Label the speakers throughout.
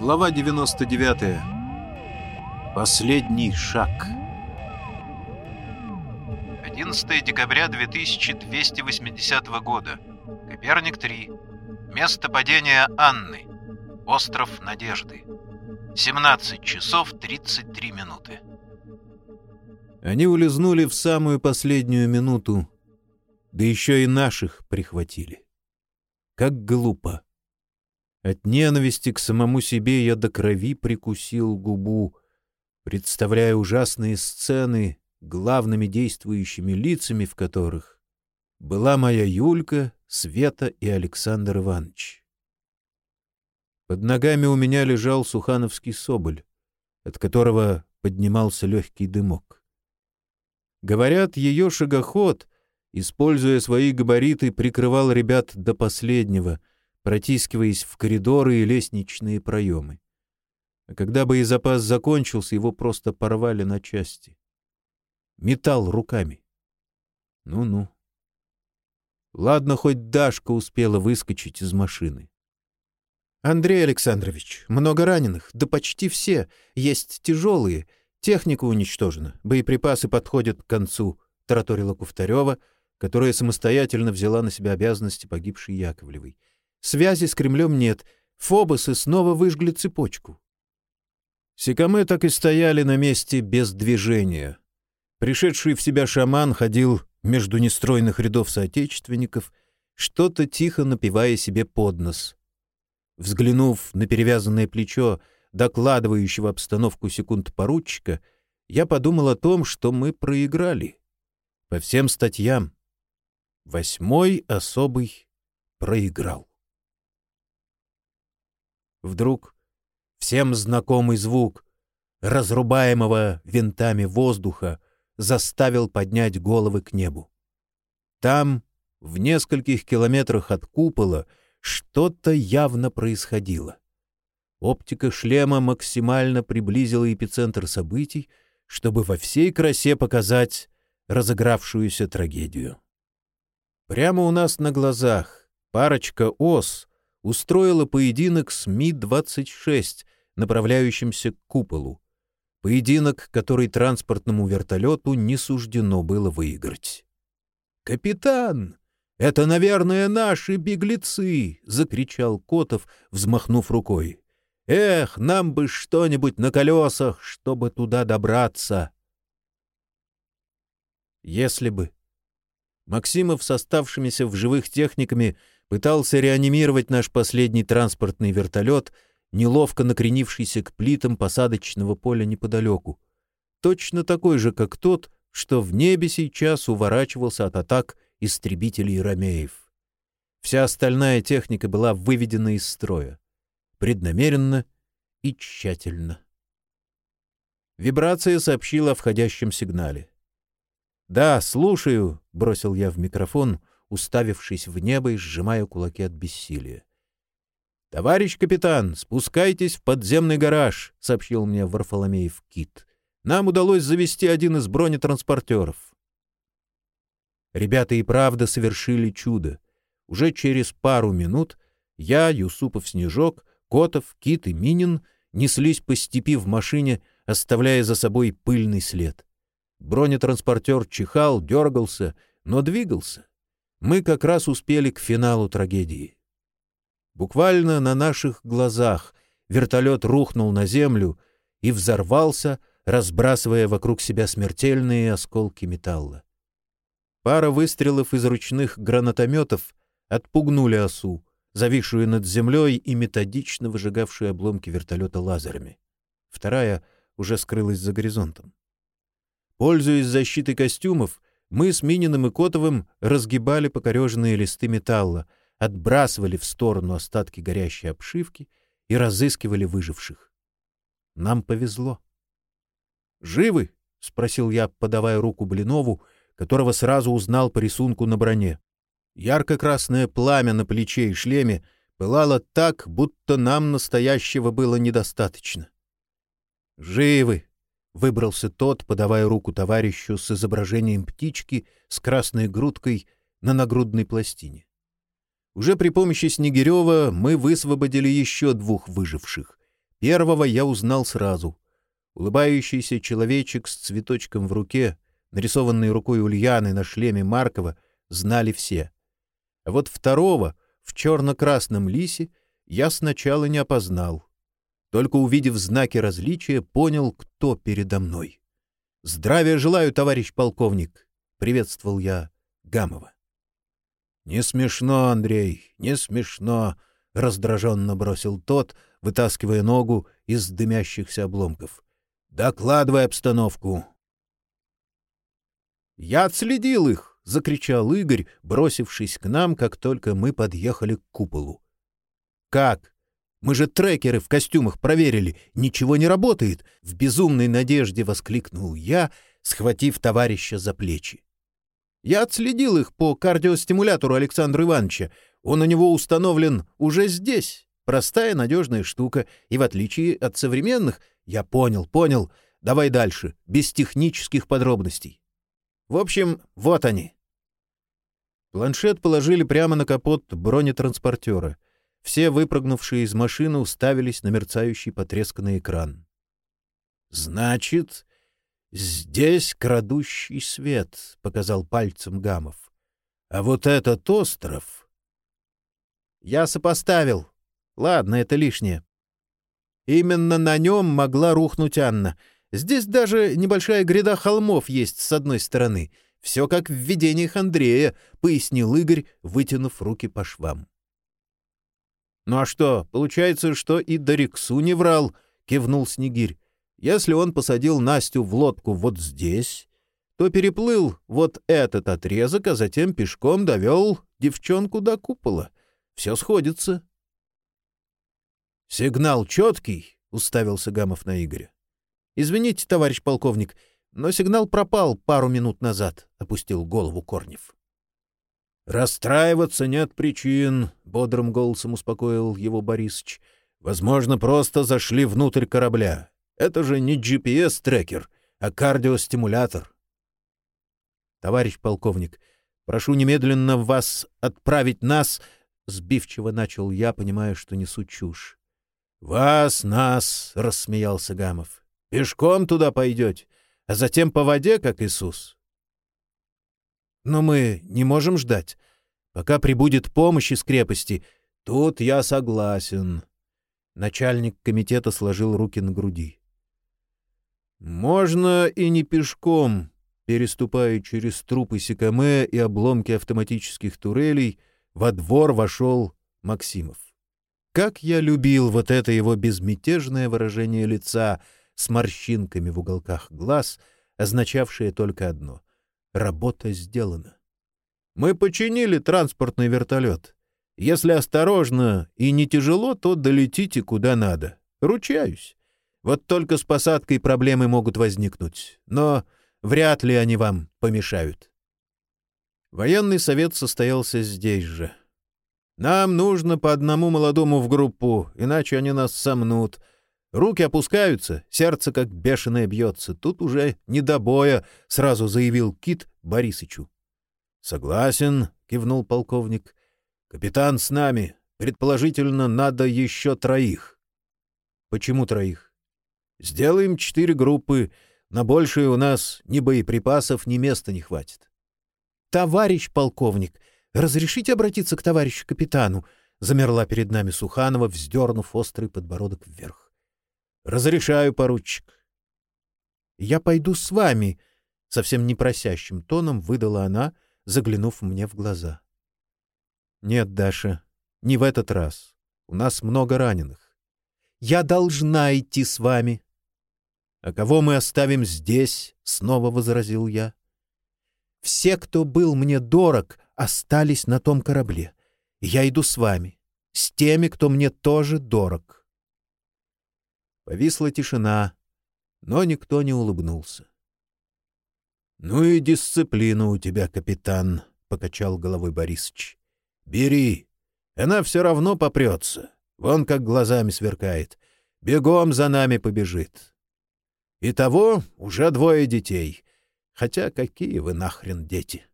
Speaker 1: Глава 99. Последний шаг. 11 декабря 2280 года. Коперник 3. Место падения Анны. Остров Надежды. 17 часов 33 минуты. Они улизнули в самую последнюю минуту, да еще и наших прихватили. Как глупо. От ненависти к самому себе я до крови прикусил губу, представляя ужасные сцены, главными действующими лицами в которых была моя Юлька, Света и Александр Иванович. Под ногами у меня лежал сухановский соболь, от которого поднимался легкий дымок. Говорят, ее шагоход, используя свои габариты, прикрывал ребят до последнего, протискиваясь в коридоры и лестничные проемы. А когда боезапас закончился, его просто порвали на части. Металл руками. Ну-ну. Ладно, хоть Дашка успела выскочить из машины.
Speaker 2: «Андрей Александрович, много раненых, да почти все. Есть тяжелые. Техника уничтожена, боеприпасы подходят к концу», — тараторила Куфтарева, которая самостоятельно взяла на себя обязанности погибшей Яковлевой. «Связи с Кремлем нет. Фобосы снова выжгли цепочку».
Speaker 1: Секамы так и стояли на месте без движения. Пришедший в себя шаман ходил между нестройных рядов соотечественников, что-то тихо напивая себе под нос. Взглянув на перевязанное плечо докладывающего обстановку секунд поручика, я подумал о том, что мы проиграли. По всем статьям. Восьмой особый проиграл. Вдруг всем знакомый звук разрубаемого винтами воздуха заставил поднять головы к небу. Там, в нескольких километрах от купола, что-то явно происходило. Оптика шлема максимально приблизила эпицентр событий, чтобы во всей красе показать разыгравшуюся трагедию. Прямо у нас на глазах парочка ОС устроила поединок с Ми-26, направляющимся к куполу. Поединок, который транспортному вертолету не суждено было выиграть. «Капитан! Это, наверное, наши беглецы!» — закричал Котов, взмахнув рукой. «Эх, нам бы что-нибудь на колесах, чтобы туда добраться!» Если бы. Максимов с оставшимися в живых техниками пытался реанимировать наш последний транспортный вертолет, неловко накренившийся к плитам посадочного поля неподалеку. Точно такой же, как тот, что в небе сейчас уворачивался от атак истребителей Ромеев. Вся остальная техника была выведена из строя. Преднамеренно и тщательно. Вибрация сообщила о входящем сигнале. «Да, слушаю», — бросил я в микрофон, уставившись в небо и сжимая кулаки от бессилия. «Товарищ капитан, спускайтесь в подземный гараж», — сообщил мне Варфоломеев Кит. «Нам удалось завести один из бронетранспортеров». Ребята и правда совершили чудо. Уже через пару минут я, Юсупов Снежок, Котов, Кит и Минин неслись по степи в машине, оставляя за собой пыльный след. Бронетранспортер чихал, дергался, но двигался. Мы как раз успели к финалу трагедии. Буквально на наших глазах вертолет рухнул на землю и взорвался, разбрасывая вокруг себя смертельные осколки металла. Пара выстрелов из ручных гранатометов отпугнули осу, зависшую над землей и методично выжигавшую обломки вертолета лазерами. Вторая уже скрылась за горизонтом. Пользуясь защитой костюмов, мы с Мининым и Котовым разгибали покореженные листы металла, отбрасывали в сторону остатки горящей обшивки и разыскивали выживших. Нам повезло. «Живы?» — спросил я, подавая руку Блинову, которого сразу узнал по рисунку на броне. Ярко-красное пламя на плече и шлеме пылало так, будто нам настоящего было недостаточно. «Живы!» — выбрался тот, подавая руку товарищу с изображением птички с красной грудкой на нагрудной пластине. Уже при помощи Снегирева мы высвободили еще двух выживших. Первого я узнал сразу. Улыбающийся человечек с цветочком в руке, нарисованный рукой Ульяны на шлеме Маркова, знали все. А вот второго, в черно-красном лисе, я сначала не опознал. Только увидев знаки различия, понял, кто передо мной. «Здравия желаю, товарищ полковник!» — приветствовал я Гамова. «Не смешно, Андрей, не смешно!» — раздраженно бросил тот, вытаскивая ногу из дымящихся обломков. «Докладывай обстановку!» «Я отследил их!» — закричал Игорь, бросившись к нам, как только мы подъехали к куполу. «Как? Мы же трекеры в костюмах проверили. Ничего не работает!» — в безумной надежде воскликнул я, схватив товарища за плечи. «Я отследил их по кардиостимулятору Александра Ивановича. Он у него установлен уже здесь. Простая, надежная штука. И в отличие от современных... Я понял, понял. Давай дальше, без технических подробностей. В общем, вот они». Планшет положили прямо на капот бронетранспортера — все выпрыгнувшие из машины уставились на мерцающий потресканный экран. «Значит, здесь крадущий свет», — показал пальцем Гамов. «А вот этот остров...» «Я сопоставил. Ладно, это лишнее. Именно на нем могла рухнуть Анна. Здесь даже небольшая гряда холмов есть с одной стороны. Все как в видениях Андрея», — пояснил Игорь, вытянув руки по швам. «Ну а что, получается, что и Дориксу не врал?» — кивнул Снегирь. «Если он посадил Настю в лодку вот здесь, то переплыл вот этот отрезок, а затем пешком довел девчонку до купола. Все сходится». «Сигнал четкий?» — уставился Гамов на Игоря. «Извините, товарищ полковник, но сигнал пропал пару минут назад», — опустил голову Корнев. «Расстраиваться нет причин», — бодрым голосом успокоил его Борисыч. «Возможно, просто зашли внутрь корабля. Это же не GPS-трекер, а кардиостимулятор». «Товарищ полковник, прошу немедленно вас отправить нас...» — сбивчиво начал я, понимая, что несу чушь. «Вас, нас!» — рассмеялся Гамов. «Пешком туда пойдете, а затем по воде, как Иисус. Но мы не можем ждать. Пока прибудет помощь из крепости, тут я согласен. Начальник комитета сложил руки на груди. Можно и не пешком, переступая через трупы Сикаме и обломки автоматических турелей, во двор вошел Максимов. Как я любил вот это его безмятежное выражение лица с морщинками в уголках глаз, означавшее только одно Работа сделана. Мы починили транспортный вертолет. Если осторожно и не тяжело, то долетите куда надо. Ручаюсь. Вот только с посадкой проблемы могут возникнуть. Но вряд ли они вам помешают. Военный совет состоялся здесь же. Нам нужно по одному молодому в группу, иначе они нас сомнут — Руки опускаются, сердце как бешеное бьется. Тут уже не до боя, — сразу заявил Кит Борисычу. — Согласен, — кивнул полковник. — Капитан с нами. Предположительно, надо еще троих. — Почему троих? — Сделаем четыре группы. На большее у нас ни боеприпасов, ни места не хватит. — Товарищ полковник, разрешите обратиться к товарищу капитану? — замерла перед нами Суханова, вздернув острый подбородок вверх. Разрешаю, поручик. Я пойду с вами, совсем непросящим тоном выдала она, заглянув мне в глаза. Нет, Даша, не в этот раз. У нас много раненых. Я должна идти с вами. А кого мы оставим здесь? снова возразил я. Все, кто был мне дорог, остались на том корабле. Я иду с вами, с теми, кто мне тоже дорог. Повисла тишина, но никто не улыбнулся. «Ну и дисциплина у тебя, капитан», — покачал головой Борисыч. «Бери. Она все равно попрется. Вон как глазами сверкает. Бегом за нами побежит. Итого уже двое детей. Хотя какие вы нахрен дети?»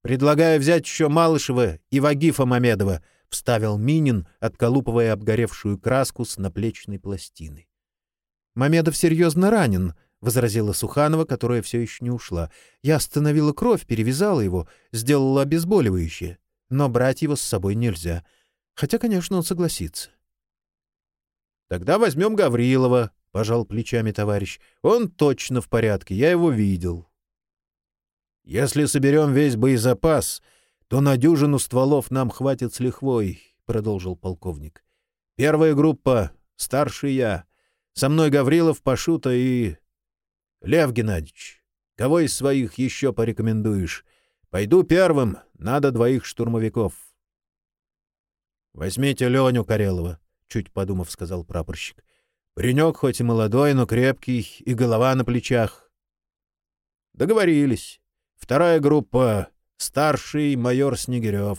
Speaker 1: «Предлагаю взять еще Малышева и Вагифа Мамедова»,
Speaker 2: вставил Минин, отколупывая обгоревшую краску с наплечной пластины. Мамедов серьезно ранен, возразила Суханова, которая все еще не ушла. Я остановила кровь, перевязала его, сделала обезболивающее, но брать его с собой нельзя. Хотя, конечно, он согласится. Тогда возьмем Гаврилова, пожал плечами товарищ. Он точно в порядке, я его видел. Если соберем весь боезапас, то на дюжину стволов нам хватит с лихвой, продолжил полковник. Первая группа — старший я. Со мной Гаврилов, Пашута и... Лев Геннадьевич, кого из своих еще порекомендуешь? Пойду первым, надо двоих штурмовиков. Возьмите Леню Карелова, чуть подумав, сказал прапорщик. Паренек хоть и молодой, но крепкий, и голова на плечах. Договорились. Вторая группа — старший майор Снегирев.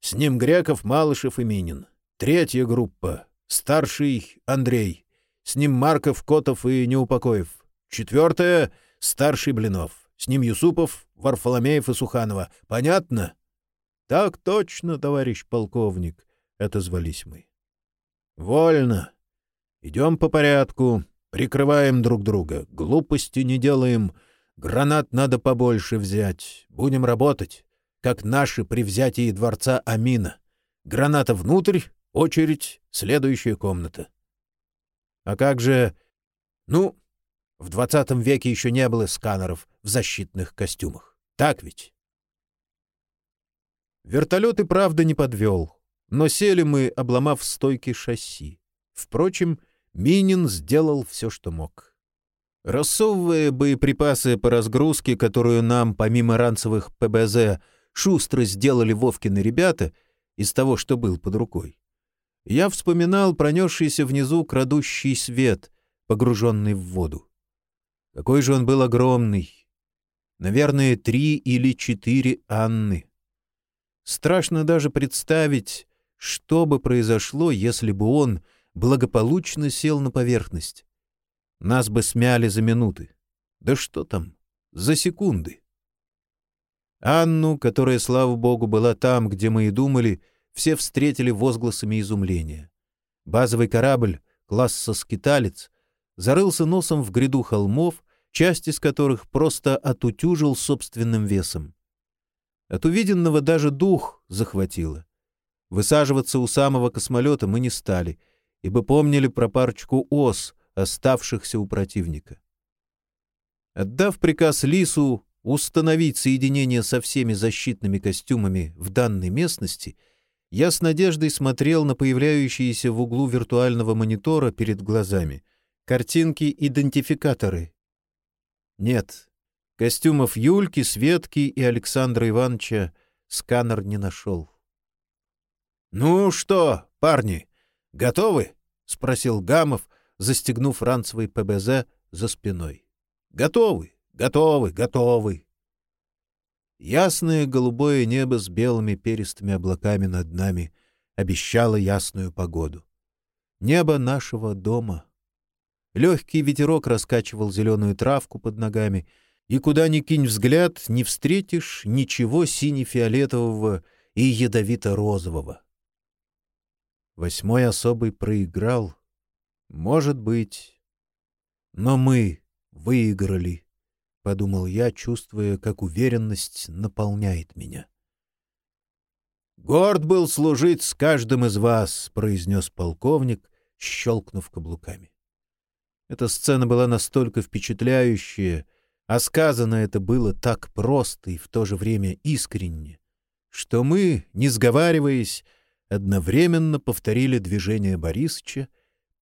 Speaker 2: С ним Греков, Малышев и Минин. Третья группа — старший Андрей. С ним Марков, Котов и Неупокоев. Четвертое — старший Блинов. С ним Юсупов, Варфоломеев и Суханова. Понятно? — Так точно, товарищ полковник, — отозвались мы. — Вольно. Идем по порядку, прикрываем друг друга, глупости не делаем, гранат надо побольше взять, будем работать, как наши при взятии дворца Амина. Граната внутрь, очередь, следующая комната. — А как же... Ну, в двадцатом веке еще не было сканеров в защитных костюмах. Так ведь? Вертолет и правда не подвел, но сели мы, обломав стойки шасси. Впрочем, Минин сделал все, что мог. Рассовывая боеприпасы по разгрузке, которую нам, помимо ранцевых ПБЗ, шустро сделали Вовкины ребята из того, что был под рукой, я вспоминал пронесшийся внизу крадущий свет, погруженный в воду. Какой же он был огромный! Наверное, три или четыре Анны. Страшно даже представить, что бы произошло, если бы он благополучно сел на поверхность. Нас бы смяли за минуты. Да что там, за секунды. Анну, которая, слава богу, была там, где мы и думали, все встретили возгласами изумления. Базовый корабль, класса «Скиталец», зарылся носом в гряду холмов, часть из которых просто отутюжил собственным весом. От увиденного даже дух захватило. Высаживаться у самого космолета мы не стали, ибо помнили про парочку ос, оставшихся у противника. Отдав приказ Лису установить соединение со всеми защитными костюмами в данной местности, я с надеждой смотрел на появляющиеся в углу виртуального монитора перед глазами картинки-идентификаторы нет. Костюмов Юльки, Светки и Александра Ивановича сканер не нашел. «Ну что, парни, готовы?» — спросил Гамов, застегнув ранцевый ПБЗ за спиной. «Готовы, готовы, готовы!» Ясное голубое небо с белыми перистыми облаками над нами обещало ясную погоду. Небо нашего дома. Легкий ветерок раскачивал зеленую травку под ногами, и куда ни кинь взгляд, не встретишь ничего сине-фиолетового и ядовито-розового. Восьмой особый проиграл. Может быть. Но мы выиграли, — подумал я, чувствуя, как уверенность наполняет меня. «Горд был служить с каждым из вас», — произнес полковник, щелкнув каблуками. Эта сцена была настолько впечатляющая, а сказано это было так просто и в то же время искренне, что мы, не сговариваясь, одновременно повторили движение Борисыча,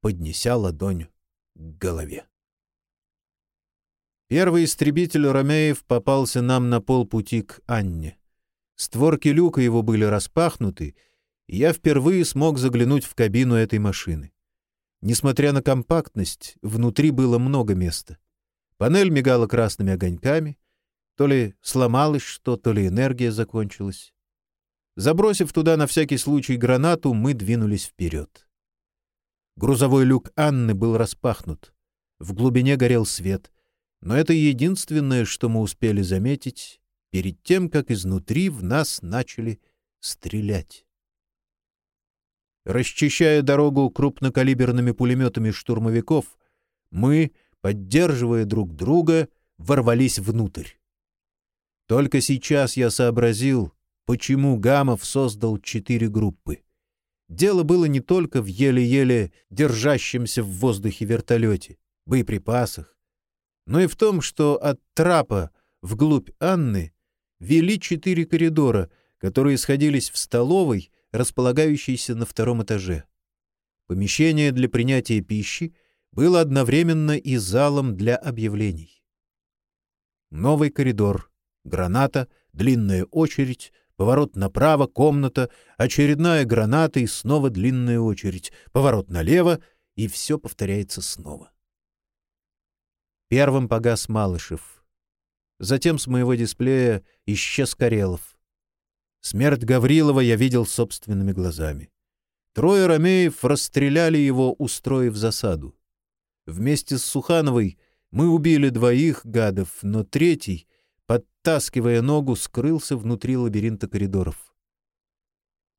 Speaker 2: поднеся ладонь к голове. Первый истребитель Ромеев попался нам на полпути к Анне. Створки люка его были распахнуты, и я впервые смог заглянуть в кабину этой машины. Несмотря на компактность, внутри было много места. Панель мигала красными огоньками. То ли сломалось что, то ли энергия закончилась. Забросив туда на всякий случай гранату, мы двинулись вперед. Грузовой люк Анны был распахнут. В глубине горел свет. Но это единственное, что мы успели заметить перед тем, как изнутри в нас начали стрелять.
Speaker 1: Расчищая дорогу крупнокалиберными пулеметами штурмовиков, мы, поддерживая друг друга, ворвались внутрь. Только сейчас я сообразил, почему Гамов создал четыре группы. Дело было не только в еле-еле держащемся в воздухе вертолете, боеприпасах, но и в том, что от трапа вглубь Анны вели четыре коридора, которые сходились в столовой, располагающейся на втором этаже. Помещение для принятия пищи было одновременно и залом для объявлений. Новый коридор, граната, длинная очередь, поворот направо, комната, очередная граната и снова длинная очередь, поворот налево, и все повторяется снова. Первым погас Малышев. Затем с моего дисплея исчез Карелов. Смерть Гаврилова я видел собственными глазами. Трое ромеев расстреляли его, устроив засаду. Вместе с Сухановой мы убили двоих гадов, но третий, подтаскивая ногу, скрылся внутри лабиринта коридоров.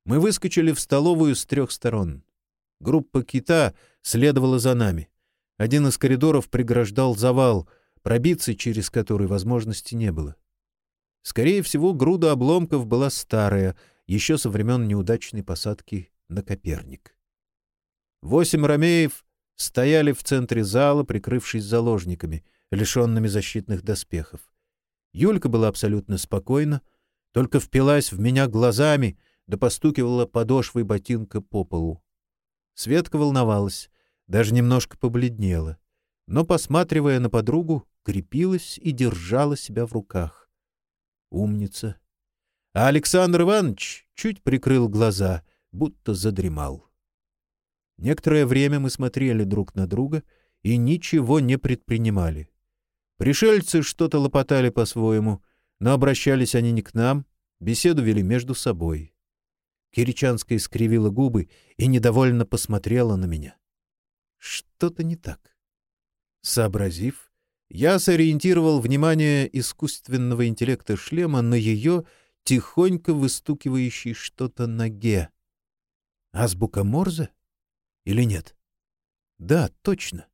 Speaker 1: Мы выскочили в столовую с трех сторон. Группа кита следовала за нами. Один из коридоров преграждал завал, пробиться через который возможности не было. Скорее всего, груда обломков была старая, еще со времен неудачной посадки на Коперник. Восемь ромеев стояли в центре зала, прикрывшись заложниками, лишенными защитных доспехов. Юлька была абсолютно спокойна, только впилась в меня глазами да постукивала подошвой ботинка по полу. Светка волновалась, даже немножко побледнела, но, посматривая на подругу, крепилась и держала себя в руках. Умница. А Александр Иванович чуть прикрыл глаза, будто задремал. Некоторое время мы смотрели друг на друга и ничего не предпринимали. Пришельцы что-то лопотали по-своему, но обращались они не к нам, беседу вели между собой. Киричанская скривила губы и недовольно посмотрела на меня. Что-то не так. Сообразив, я сориентировал внимание искусственного интеллекта шлема на ее тихонько выстукивающей что-то ноге. Азбука Морзе? Или нет? Да, точно.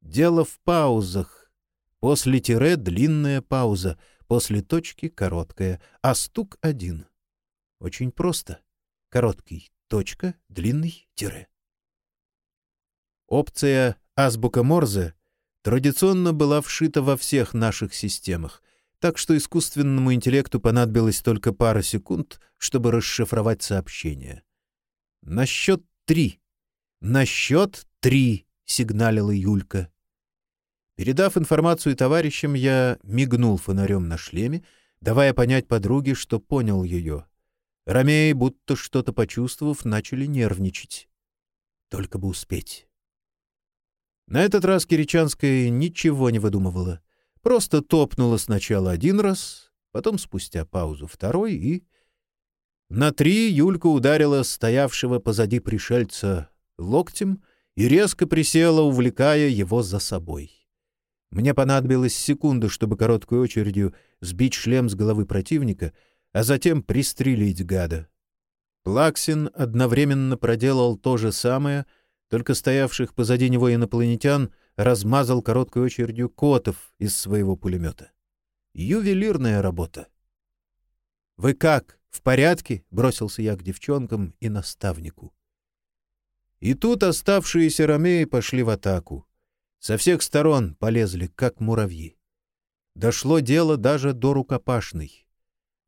Speaker 1: Дело в паузах. После тире длинная пауза, после точки короткая, а стук один. Очень просто. Короткий точка, длинный тире. Опция «Азбука Морзе» традиционно была вшита во всех наших системах, так что искусственному интеллекту понадобилось только пара секунд, чтобы расшифровать сообщение. На счет три. На счет три, сигналила Юлька. Передав информацию товарищам, я мигнул фонарем на шлеме, давая понять подруге, что понял ее. Ромеи, будто что-то почувствовав, начали нервничать. Только бы успеть. На этот раз Киричанская ничего не выдумывала. Просто топнула сначала один раз, потом спустя паузу второй и... На три Юлька ударила стоявшего позади пришельца локтем и резко присела, увлекая его за собой. Мне понадобилась секунда, чтобы короткой очередью сбить шлем с головы противника, а затем пристрелить гада. Плаксин одновременно проделал то же самое — только стоявших позади него инопланетян размазал короткой очередью котов из своего пулемета. Ювелирная работа. «Вы как? В порядке?» — бросился я к девчонкам и наставнику. И тут оставшиеся ромеи пошли в атаку. Со всех сторон полезли, как муравьи. Дошло дело даже до рукопашной.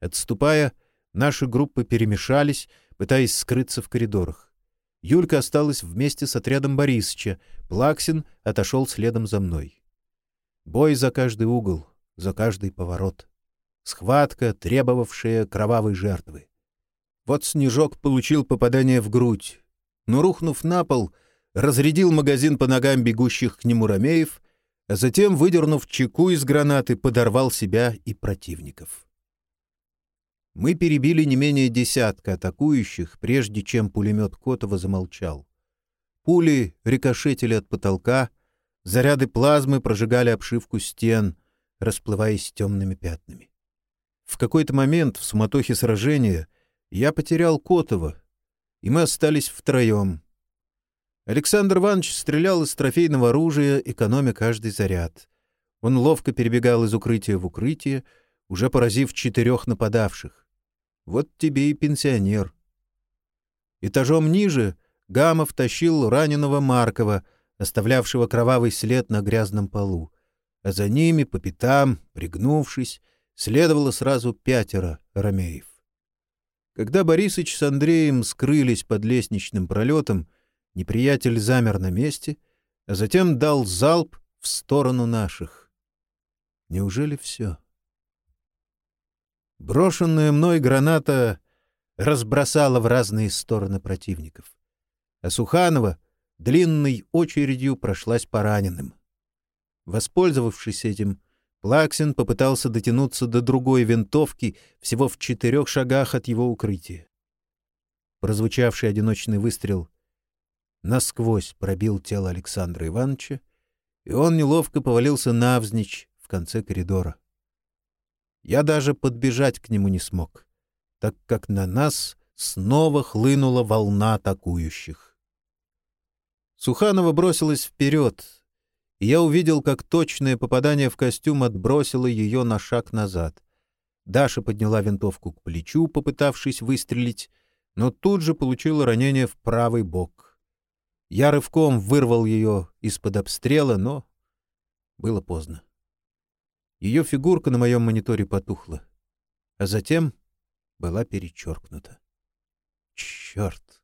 Speaker 1: Отступая, наши группы перемешались, пытаясь скрыться в коридорах. Юлька осталась вместе с отрядом Борисыча, Плаксин отошел следом за мной. Бой за каждый угол, за каждый поворот. Схватка, требовавшая кровавой жертвы. Вот Снежок получил попадание в грудь, но, рухнув на пол, разрядил магазин по ногам бегущих к нему ромеев, а затем, выдернув чеку из гранаты, подорвал себя и противников. Мы перебили не менее десятка атакующих, прежде чем пулемет Котова замолчал. Пули рикошетили от потолка, заряды плазмы прожигали обшивку стен, расплываясь темными пятнами. В какой-то момент в суматохе сражения я потерял Котова,
Speaker 2: и мы остались втроем. Александр Иванович стрелял из трофейного оружия, экономя каждый заряд. Он ловко перебегал из укрытия в укрытие, уже поразив четырех нападавших. Вот тебе и пенсионер. Этажом ниже Гамов тащил раненого Маркова, оставлявшего кровавый след на грязном полу, а за ними, по пятам, пригнувшись, следовало сразу пятеро ромеев. Когда Борисыч с Андреем скрылись под лестничным пролетом, неприятель замер на месте, а затем дал залп в сторону наших. Неужели все? Брошенная мной граната разбросала в разные стороны противников. А Суханова длинной очередью прошлась по раненым. Воспользовавшись этим, Плаксин попытался дотянуться до другой винтовки всего в четырех шагах от его укрытия. Прозвучавший одиночный выстрел насквозь пробил тело Александра Ивановича, и он неловко повалился навзничь в конце коридора. Я даже подбежать к нему не смог, так как на нас снова хлынула волна атакующих. Суханова бросилась вперед, и я увидел, как точное попадание в костюм отбросило ее на шаг назад. Даша подняла винтовку к плечу, попытавшись выстрелить, но тут же получила ранение в правый бок. Я рывком вырвал ее из-под обстрела, но было поздно. Ее фигурка на моем мониторе потухла, а затем была перечеркнута. Черт!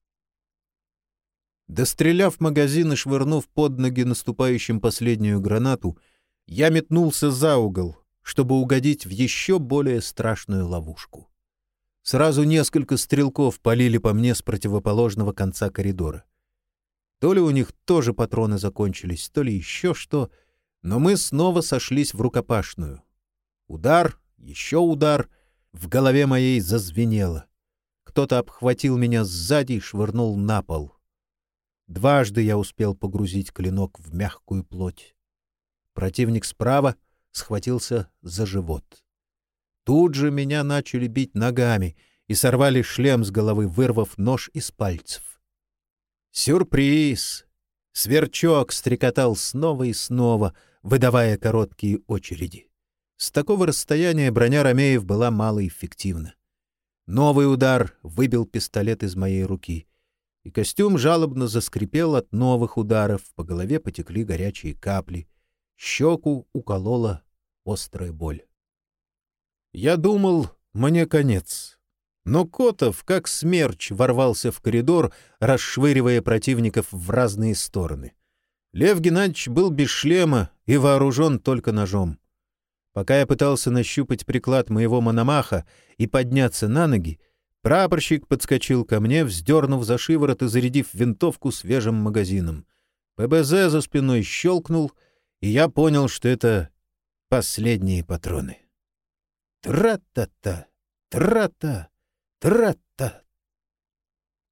Speaker 2: Достреляв магазин и швырнув под ноги наступающим последнюю гранату, я метнулся за угол, чтобы угодить в еще более страшную ловушку. Сразу несколько стрелков полили по мне с противоположного конца коридора. То ли у них тоже патроны закончились, то ли еще что — но мы снова сошлись в рукопашную. Удар, еще удар, в голове моей зазвенело. Кто-то обхватил меня сзади и швырнул на пол. Дважды я успел погрузить клинок в мягкую плоть. Противник справа схватился за живот. Тут же меня начали бить ногами и сорвали шлем с головы, вырвав нож из пальцев. Сюрприз! Сверчок стрекотал снова и снова — выдавая короткие очереди. С такого расстояния броня Ромеев была малоэффективна. Новый удар выбил пистолет из моей руки, и костюм жалобно заскрипел от новых ударов, по голове потекли горячие капли, щеку уколола острая боль. Я думал, мне конец. Но Котов, как смерч, ворвался в коридор, расшвыривая противников в разные стороны — Лев Геннадьевич был без шлема и вооружен только ножом. Пока я пытался нащупать приклад моего мономаха и подняться на ноги, прапорщик подскочил ко мне, вздернув за шиворот и зарядив винтовку свежим магазином. ПБЗ за спиной щелкнул, и я понял, что это последние патроны. Тра-та-та, тра-та, тра-та.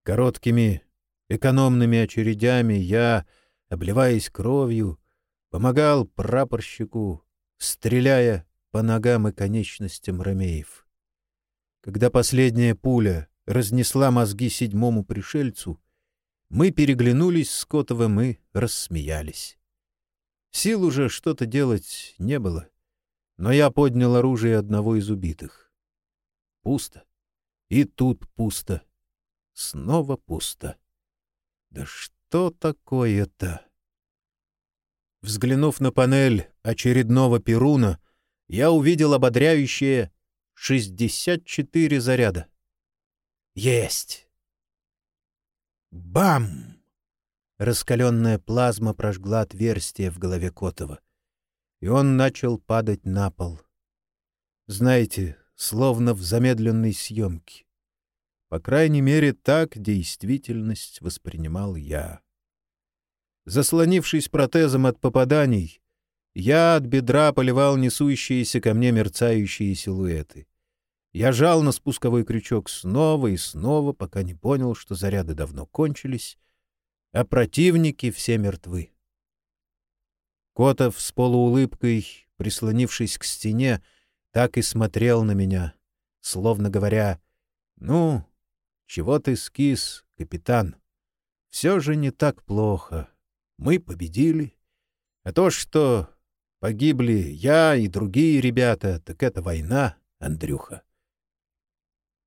Speaker 2: Короткими экономными очередями я обливаясь кровью, помогал прапорщику, стреляя по ногам и конечностям ромеев. Когда последняя пуля разнесла мозги седьмому пришельцу, мы переглянулись с Котовым и рассмеялись. Сил уже что-то делать не было, но я поднял оружие одного из убитых. Пусто. И тут пусто. Снова пусто. Да что? Такое-то? Взглянув на панель очередного Перуна, я увидел ободряющее 64 заряда. Есть! Бам! Раскаленная плазма прожгла отверстие в голове Котова, и он начал падать на пол. Знаете, словно в замедленной съемке. По крайней мере, так действительность воспринимал я. Заслонившись протезом от попаданий, я от бедра поливал несущиеся ко мне мерцающие силуэты. Я жал на спусковой крючок снова и снова, пока не понял, что заряды давно кончились, а противники все мертвы. Котов с полуулыбкой, прислонившись к стене, так и смотрел на меня, словно говоря, «Ну, чего ты скис,
Speaker 1: капитан, все же не так плохо. Мы победили. А то, что погибли я и другие ребята, так это война, Андрюха.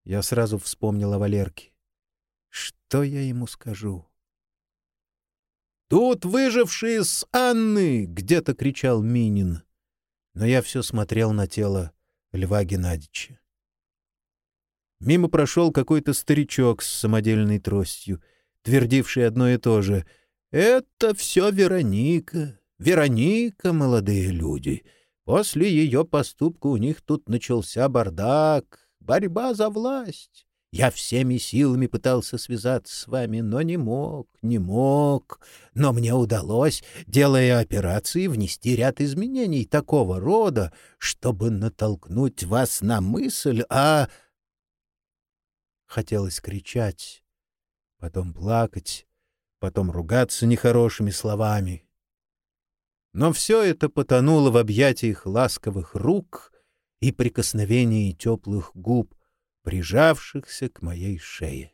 Speaker 1: Я сразу вспомнил о Валерке. Что я ему скажу? «Тут выжившие с Анны!» — где-то кричал Минин. Но я все смотрел на тело Льва Геннадьевича. Мимо прошел какой-то старичок с самодельной тростью, твердивший одно и то же. «Это все Вероника. Вероника, молодые люди. После ее поступка у них тут начался бардак, борьба за власть. Я всеми силами пытался связаться с вами, но не мог, не мог. Но мне удалось, делая операции, внести ряд изменений такого рода, чтобы натолкнуть вас на мысль о... Хотелось кричать, потом плакать, потом ругаться нехорошими словами. Но все это потонуло в объятиях ласковых рук и прикосновении теплых губ, прижавшихся к моей шее.